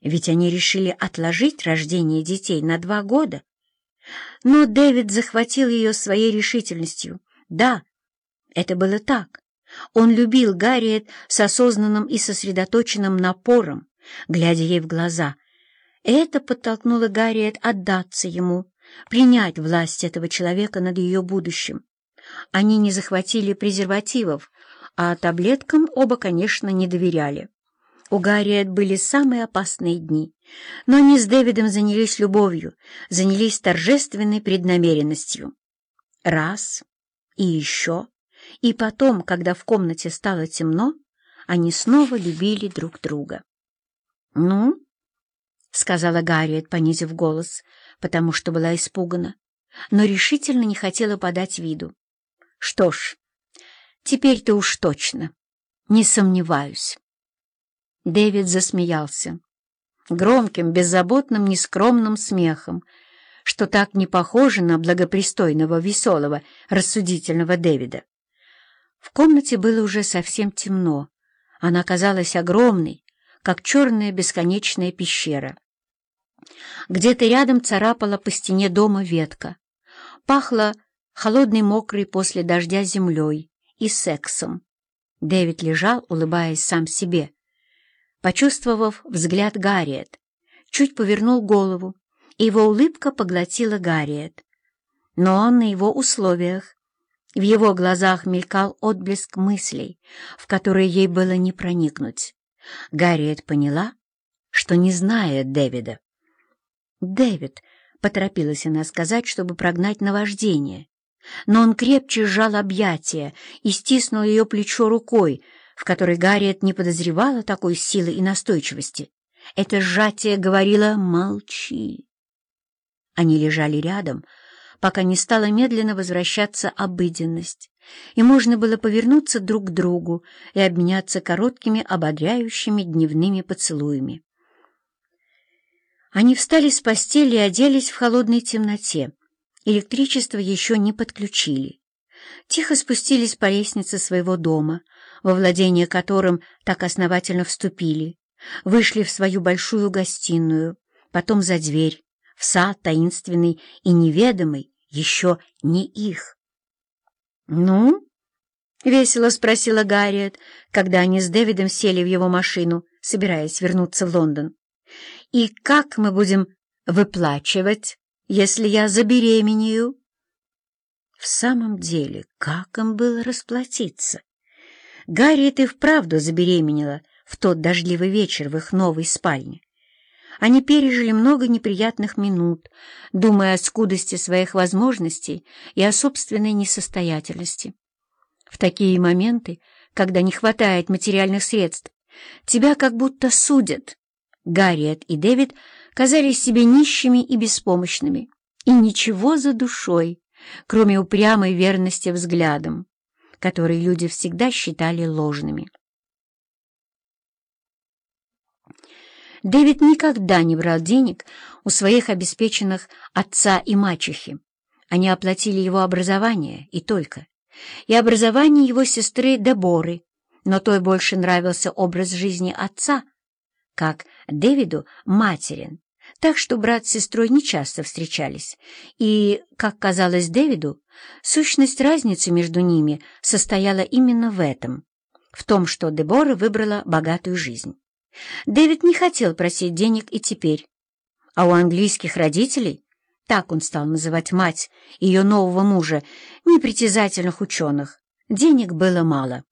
ведь они решили отложить рождение детей на два года. Но Дэвид захватил ее своей решительностью. Да, это было так. Он любил Гарриет с осознанным и сосредоточенным напором, глядя ей в глаза. Это подтолкнуло Гарриет отдаться ему, принять власть этого человека над ее будущим. Они не захватили презервативов, а таблеткам оба, конечно, не доверяли. У Гарриет были самые опасные дни, но они с Дэвидом занялись любовью, занялись торжественной преднамеренностью. Раз, и еще, и потом, когда в комнате стало темно, они снова любили друг друга. «Ну?» — сказала Гарриет, понизив голос, потому что была испугана, но решительно не хотела подать виду. «Что ж, теперь-то уж точно, не сомневаюсь». Дэвид засмеялся. Громким, беззаботным, нескромным смехом, что так не похоже на благопристойного, веселого, рассудительного Дэвида. В комнате было уже совсем темно. Она казалась огромной, как черная бесконечная пещера. Где-то рядом царапала по стене дома ветка. Пахло холодной мокрой после дождя землей и сексом. Дэвид лежал, улыбаясь сам себе, Почувствовав взгляд Гарриет, чуть повернул голову, и его улыбка поглотила Гарриет. Но он на его условиях. В его глазах мелькал отблеск мыслей, в которые ей было не проникнуть. Гарриет поняла, что не знает Дэвида. «Дэвид», — поторопилась она сказать, чтобы прогнать наваждение. Но он крепче сжал объятия и стиснул ее плечо рукой, в которой Гарриет не подозревала такой силы и настойчивости. Это сжатие говорило «молчи». Они лежали рядом, пока не стала медленно возвращаться обыденность, и можно было повернуться друг к другу и обменяться короткими ободряющими дневными поцелуями. Они встали с постели и оделись в холодной темноте. Электричество еще не подключили. Тихо спустились по лестнице своего дома — во владение которым так основательно вступили, вышли в свою большую гостиную, потом за дверь, в сад таинственный и неведомый, еще не их. «Ну?» — весело спросила Гарриет, когда они с Дэвидом сели в его машину, собираясь вернуться в Лондон. «И как мы будем выплачивать, если я забеременею?» В самом деле, как им было расплатиться? Гарриет и вправду забеременела в тот дождливый вечер в их новой спальне. Они пережили много неприятных минут, думая о скудости своих возможностей и о собственной несостоятельности. В такие моменты, когда не хватает материальных средств, тебя как будто судят. Гарриет и Дэвид казались себе нищими и беспомощными, и ничего за душой, кроме упрямой верности взглядам которые люди всегда считали ложными. Дэвид никогда не брал денег у своих обеспеченных отца и мачехи. Они оплатили его образование и только. И образование его сестры Деборы, но той больше нравился образ жизни отца, как Дэвиду материн, так что брат с сестрой нечасто встречались, и, как казалось Дэвиду, сущность разницы между ними состояла именно в этом, в том, что Дебора выбрала богатую жизнь. Дэвид не хотел просить денег и теперь, а у английских родителей, так он стал называть мать ее нового мужа, непритязательных ученых, денег было мало.